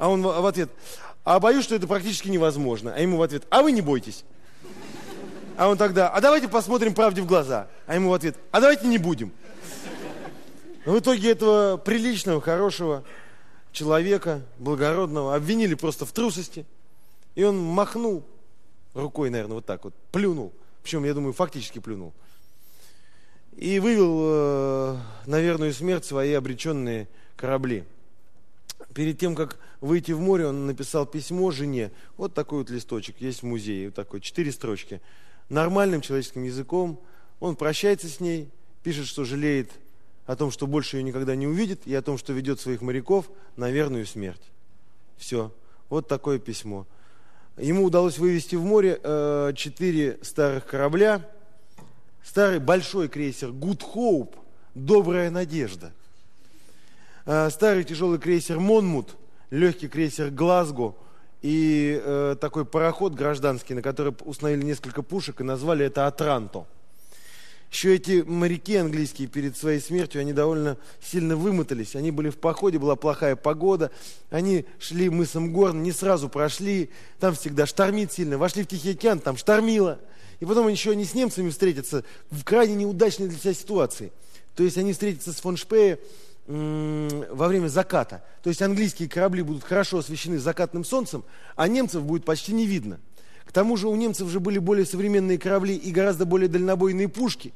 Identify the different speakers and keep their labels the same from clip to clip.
Speaker 1: А он в ответ, а боюсь, что это практически невозможно. А ему в ответ, а вы не бойтесь. А он тогда, а давайте посмотрим правде в глаза. А ему в ответ, а давайте не будем. В итоге этого приличного, хорошего человека, благородного, обвинили просто в трусости. И он махнул рукой, наверное, вот так вот, плюнул. Причем, я думаю, фактически плюнул. И вывел э, на верную смерть свои обреченные корабли. Перед тем, как выйти в море, он написал письмо жене. Вот такой вот листочек, есть в музее, вот такой, четыре строчки. Нормальным человеческим языком. Он прощается с ней, пишет, что жалеет о том, что больше ее никогда не увидит, и о том, что ведет своих моряков на верную смерть. Все. Вот такое письмо. Ему удалось вывести в море э, четыре старых корабля. Старый большой крейсер Good Hope, Добрая надежда. Э, старый тяжелый крейсер Монмут, легкий крейсер Глазго и э, такой пароход гражданский, на который установили несколько пушек и назвали это Атранто. Еще эти моряки английские перед своей смертью, они довольно сильно вымотались. Они были в походе, была плохая погода. Они шли мысом Горн, не сразу прошли. Там всегда штормит сильно. Вошли в Тихий океан, там штормило. И потом еще они с немцами встретятся в крайне неудачной для себя ситуации. То есть они встретятся с фон Шпее во время заката. То есть английские корабли будут хорошо освещены закатным солнцем, а немцев будет почти не видно. К тому же у немцев же были более современные корабли и гораздо более дальнобойные пушки.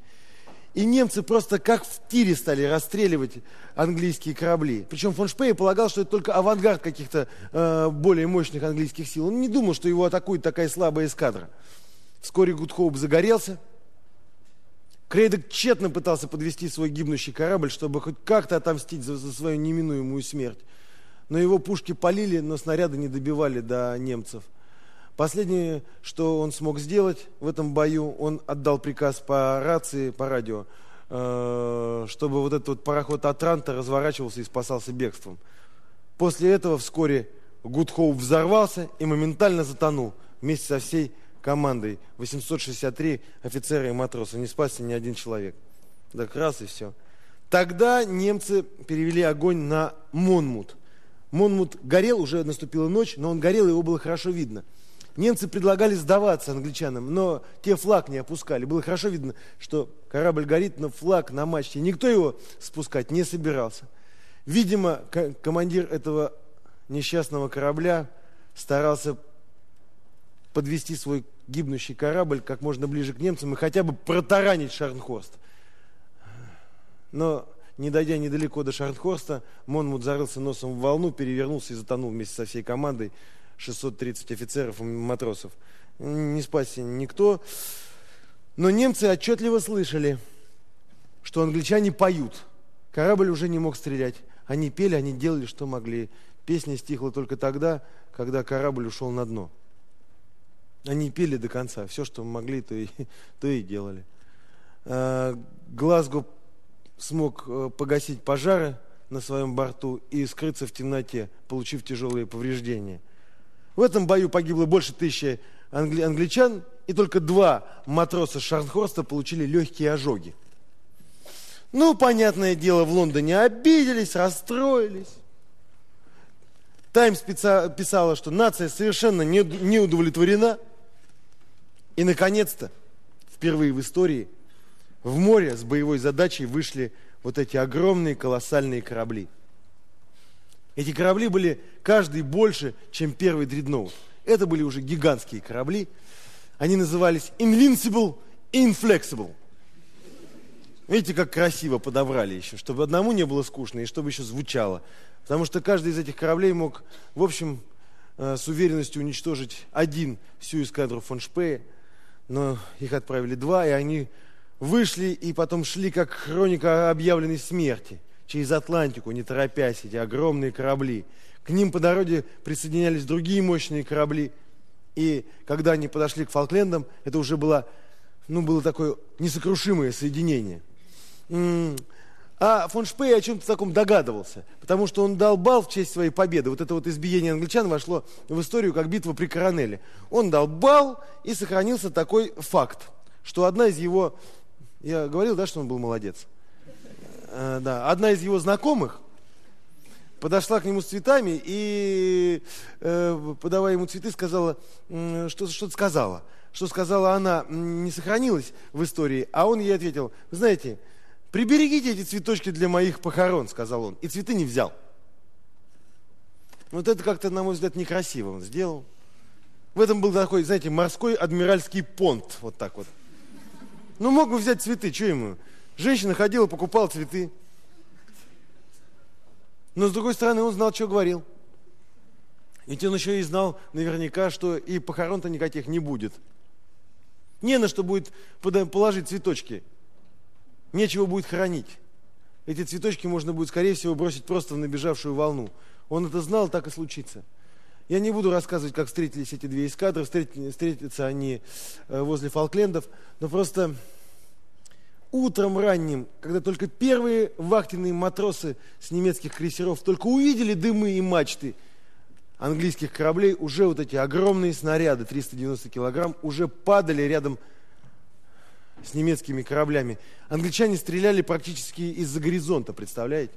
Speaker 1: И немцы просто как в тире стали расстреливать английские корабли. Причем фон Шпее полагал, что это только авангард каких-то э, более мощных английских сил. Он не думал, что его атакует такая слабая эскадра. Вскоре Гудхоуп загорелся. Крейдок тщетно пытался подвести свой гибнущий корабль, чтобы хоть как-то отомстить за, за свою неминуемую смерть. Но его пушки полили, но снаряды не добивали до немцев. Последнее, что он смог сделать в этом бою, он отдал приказ по рации, по радио, э, чтобы вот этот вот пароход Атранта разворачивался и спасался бегством. После этого вскоре Гудхоуп взорвался и моментально затонул вместе со всей командой. 863 офицера и матроса. Не спасся ни один человек. Так раз и все. Тогда немцы перевели огонь на Монмут. Монмут горел, уже наступила ночь, но он горел, его было хорошо видно – Немцы предлагали сдаваться англичанам, но те флаг не опускали. Было хорошо видно, что корабль горит, но флаг на мачте. Никто его спускать не собирался. Видимо, командир этого несчастного корабля старался подвести свой гибнущий корабль как можно ближе к немцам и хотя бы протаранить Шарнхорст. Но, не дойдя недалеко до Шарнхорста, Монмут зарылся носом в волну, перевернулся и затонул вместе со всей командой 630 офицеров и матросов. Не спасся никто. Но немцы отчетливо слышали, что англичане поют. Корабль уже не мог стрелять. Они пели, они делали, что могли. Песня стихла только тогда, когда корабль ушел на дно. Они пели до конца. Все, что могли, то и, то и делали. А, Глазго смог э, погасить пожары на своем борту и скрыться в темноте, получив тяжелые повреждения – в этом бою погибло больше тысячи англи англичан, и только два матроса Шарнхорста получили легкие ожоги. Ну, понятное дело, в Лондоне обиделись, расстроились. Таймс писала, что нация совершенно не, не удовлетворена. И, наконец-то, впервые в истории, в море с боевой задачей вышли вот эти огромные колоссальные корабли – эти корабли были каждый больше, чем первый дредноут. Это были уже гигантские корабли. Они назывались Invincible и Inflexible. Видите, как красиво подобрали еще, чтобы одному не было скучно и чтобы еще звучало. Потому что каждый из этих кораблей мог, в общем, э, с уверенностью уничтожить один всю эскадру фон Шпея. Но их отправили два, и они вышли и потом шли, как хроника объявленной смерти – через Атлантику, не торопясь, эти огромные корабли. К ним по дороге присоединялись другие мощные корабли. И когда они подошли к Фолклендам, это уже было, ну, было такое несокрушимое соединение. А фон Шпей о чем-то таком догадывался, потому что он дал бал в честь своей победы. Вот это вот избиение англичан вошло в историю как битва при Коронеле. Он дал бал, и сохранился такой факт, что одна из его... Я говорил, да, что он был молодец? Э, да, одна из его знакомых подошла к нему с цветами и, э, подавая ему цветы, сказала, э, что, что-то сказала. Что сказала она, не сохранилось в истории, а он ей ответил, знаете, приберегите эти цветочки для моих похорон, сказал он, и цветы не взял. Вот это как-то, на мой взгляд, некрасиво он сделал. В этом был такой, знаете, морской адмиральский понт, вот так вот. Ну, мог бы взять цветы, что ему? Женщина ходила, покупала цветы. Но, с другой стороны, он знал, что говорил. Ведь он еще и знал наверняка, что и похорон-то никаких не будет. Не на что будет положить цветочки. Нечего будет хранить. Эти цветочки можно будет, скорее всего, бросить просто в набежавшую волну. Он это знал, так и случится. Я не буду рассказывать, как встретились эти две эскадры. Встретятся они э, возле Фолклендов. Но просто утром ранним, когда только первые вахтенные матросы с немецких крейсеров только увидели дымы и мачты английских кораблей, уже вот эти огромные снаряды, 390 килограмм, уже падали рядом с немецкими кораблями. Англичане стреляли практически из-за горизонта, представляете?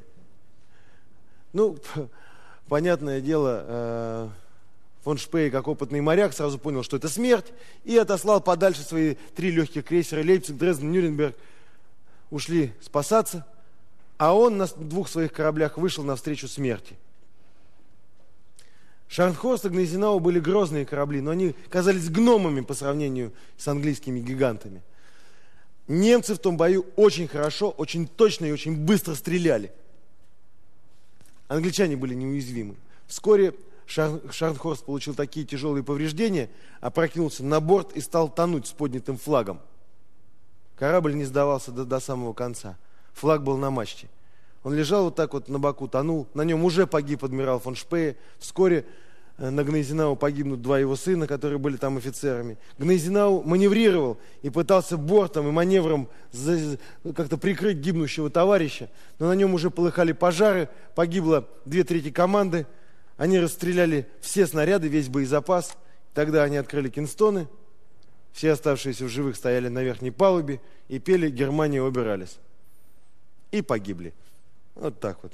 Speaker 1: Ну, понятное дело, э, фон Шпей, как опытный моряк, сразу понял, что это смерть, и отослал подальше свои три легких крейсера Лейпциг, Дрезден, Нюрнберг – ушли спасаться, а он на двух своих кораблях вышел навстречу смерти. Шарнхорст и Гнезинау были грозные корабли, но они казались гномами по сравнению с английскими гигантами. Немцы в том бою очень хорошо, очень точно и очень быстро стреляли. Англичане были неуязвимы. Вскоре Шар... Шарнхорст получил такие тяжелые повреждения, опрокинулся на борт и стал тонуть с поднятым флагом. Корабль не сдавался до, до самого конца. Флаг был на мачте. Он лежал вот так вот на боку, тонул. На нем уже погиб адмирал фон Шпее. Вскоре на Гнезинау погибнут два его сына, которые были там офицерами. Гнезинау маневрировал и пытался бортом и маневром как-то прикрыть гибнущего товарища. Но на нем уже полыхали пожары, погибло две трети команды. Они расстреляли все снаряды, весь боезапас. Тогда они открыли кинстоны, все оставшиеся в живых стояли на верхней палубе и пели «Германия убирались». И погибли. Вот так вот.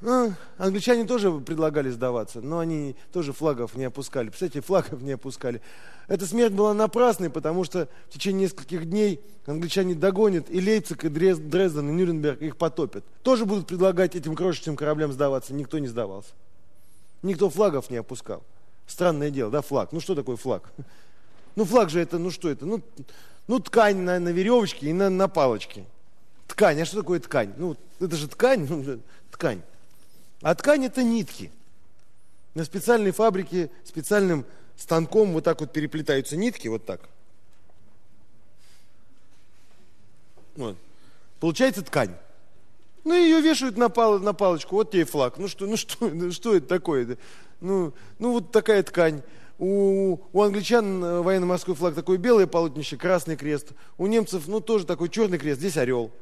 Speaker 1: Ну, англичане тоже предлагали сдаваться, но они тоже флагов не опускали. Представляете, флагов не опускали. Эта смерть была напрасной, потому что в течение нескольких дней англичане догонят и Лейпциг, и Дрезден, и Нюрнберг, их потопят. Тоже будут предлагать этим крошечным кораблям сдаваться. Никто не сдавался. Никто флагов не опускал. Странное дело, да, флаг. Ну что такое флаг? Ну флаг же это, ну что это? Ну, ну ткань на, на веревочке и на, на палочке. Ткань, а что такое ткань? Ну это же ткань, ну, ткань. А ткань это нитки. На специальной фабрике специальным станком вот так вот переплетаются нитки, вот так. Вот. Получается ткань. Ну, ее вешают на, пал, на палочку, вот тебе флаг. Ну что, ну что, ну что это такое? Ну, ну вот такая ткань. У, у англичан э, военно-морской флаг такой белое полотнище, красный крест. У немцев, ну, тоже такой черный крест, здесь орел.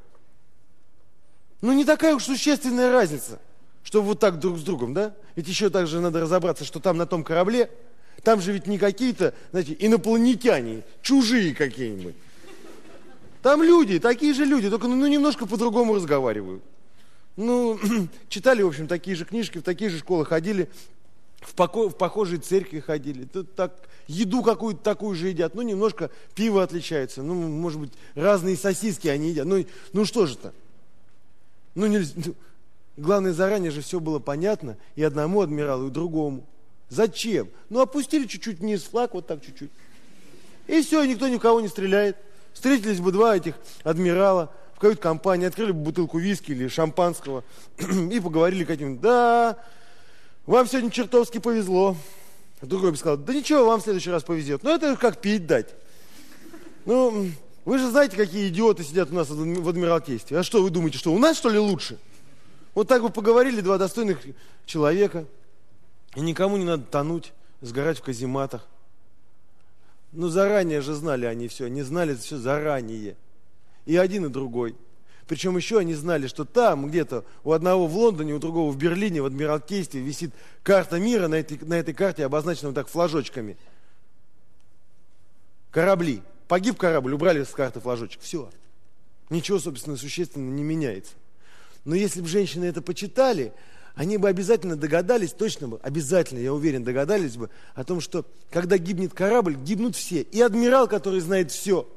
Speaker 1: Ну, не такая уж существенная разница, что вот так друг с другом, да? Ведь еще также надо разобраться, что там на том корабле, там же ведь не какие-то, знаете, инопланетяне, чужие какие-нибудь. Там люди, такие же люди, только ну, немножко по-другому разговаривают. Ну, читали, в общем, такие же книжки, в такие же школы ходили в, поко, в похожей церкви ходили, тут так, еду какую-то такую же едят, ну, немножко пиво отличается, ну, может быть, разные сосиски они едят, ну, ну что же-то? Ну, нельзя, ну, главное, заранее же все было понятно и одному адмиралу, и другому. Зачем? Ну, опустили чуть-чуть вниз флаг, вот так чуть-чуть. И все, никто никого не стреляет. Встретились бы два этих адмирала в кают-компании, открыли бы бутылку виски или шампанского и поговорили каким-нибудь, да, вам сегодня чертовски повезло. Другой бы сказал, да ничего, вам в следующий раз повезет. Ну, это как пить дать. Ну, вы же знаете, какие идиоты сидят у нас в Адмиралтействе. А что, вы думаете, что у нас, что ли, лучше? Вот так бы поговорили два достойных человека, и никому не надо тонуть, сгорать в казематах. Ну, заранее же знали они все, они знали все заранее. И один, и другой. Причем еще они знали, что там где-то у одного в Лондоне, у другого в Берлине, в Адмиралтействе висит карта мира, на этой, на этой карте обозначена вот так флажочками. Корабли. Погиб корабль, убрали с карты флажочек. Все. Ничего, собственно, существенно не меняется. Но если бы женщины это почитали, они бы обязательно догадались, точно бы, обязательно, я уверен, догадались бы о том, что когда гибнет корабль, гибнут все. И адмирал, который знает все,